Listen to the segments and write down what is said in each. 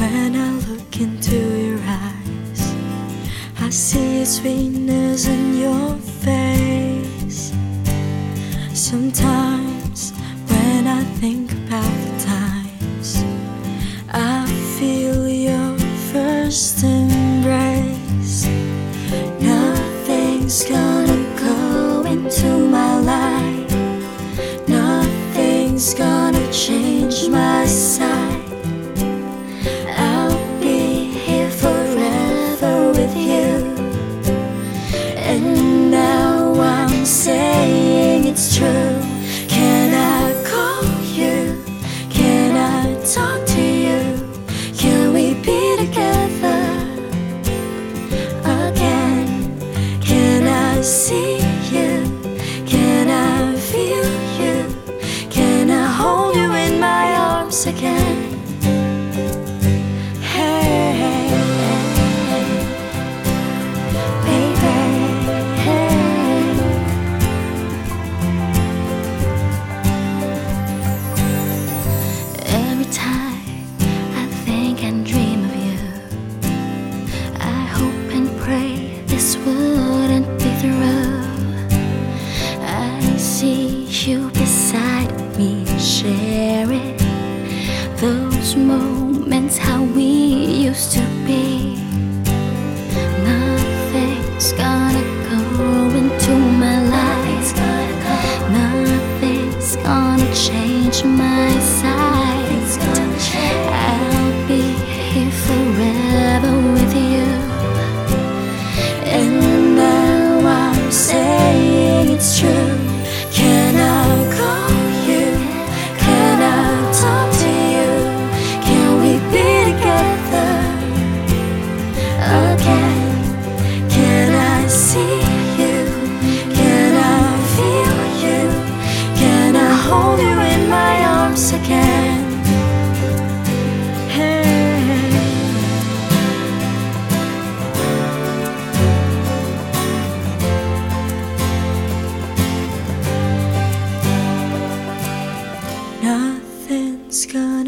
When I look into your eyes, I see sweetness in your face. Sometimes when I think about the times, I feel your first embrace. Nothing's gonna go into my life, nothing's gonna. Again? Hey, baby, hey. Every time I think and dream of you, I hope and pray this wouldn't be through. I see you beside me, sharing those moments how we used to be. Nothing's gonna go into my life. Nothing's gonna change my side.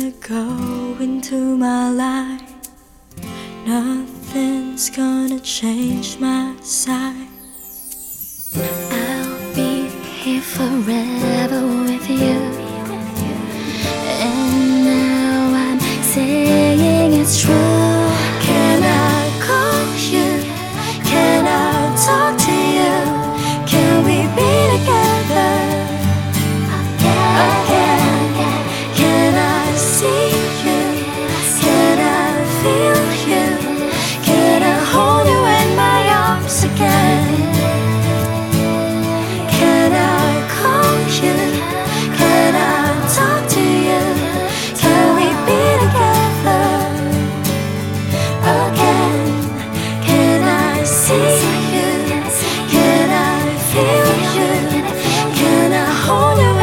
gonna go into my life. Nothing's gonna change my side. I'll be here forever with you. And now I'm saying it's true. Can I hold you?